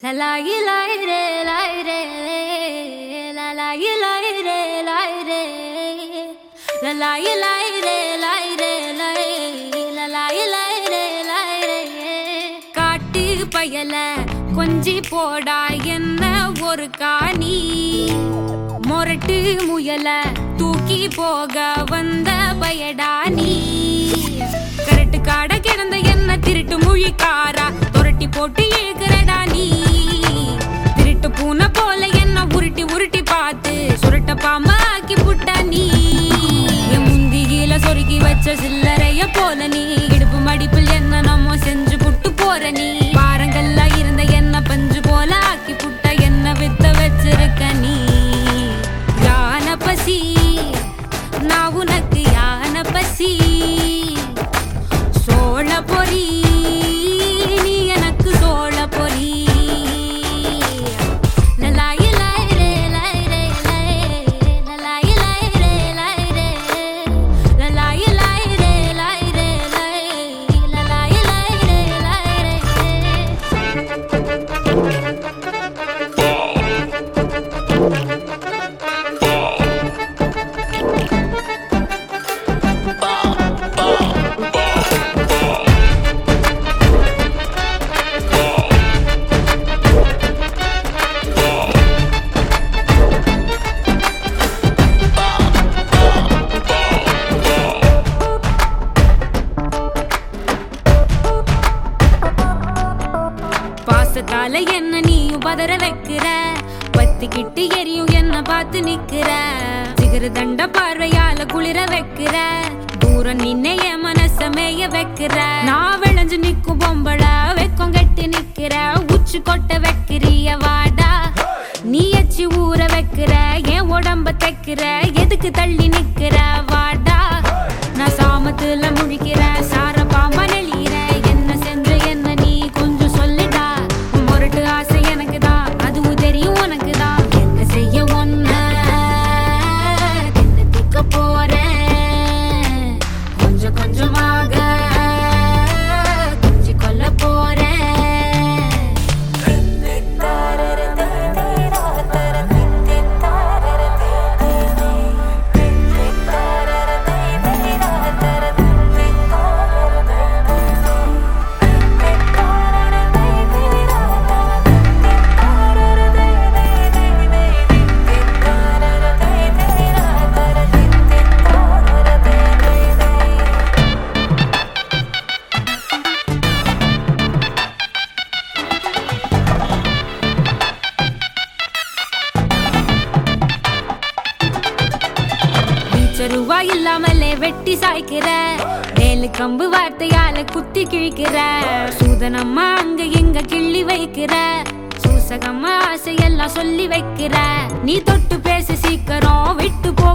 La la ye la re la re la la ye la re la re la la ye la re la re la la la ye la re la re காட்டு பயல கொஞ்சி போடா என்ன ஒரு காணி மொரட்டு முயல தூக்கி போக வந்த பயடா நீ கரட்டு காட கிடந்த என்ன திருட்டு முழிக்காரா தொரட்டி போட்டு சில்லறைய போல நீ பாசத்தால என்ன நீயும் பதற வைக்கிற? பத்திக்கிட்டு எரியும் என்ன பார்த்து நிக்கிற? சிகர தண்ட பார்வையால குளிர வைக்கிற? தூரம் நின்னைய என் மனச மேய வைக்கிற? நான் விளைஞ்சு நிக்கும் பொம்பள வெக்கம் கட்டி நிக்கிற? உச்சி கொட்ட வைக்கிறிய வாடா? நீ எச்சி ஊற வைக்கிற? என் உடம்ப தைக்கிற? எதுக்கு தள்ளி நிக்கிற? வீச்சருவா இல்லாமலே வெட்டி சாய்க்கிற. வேலு கம்பு வார்த்தையால குத்தி கிழிக்கிற. சூதனம்மா அங்க எங்க கிள்ளி வைக்கிற. சூசகம்மா ஆசையெல்லாம் சொல்லி வைக்கிற. நீ தொட்டு பேச சீக்கிரம் விட்டு போ.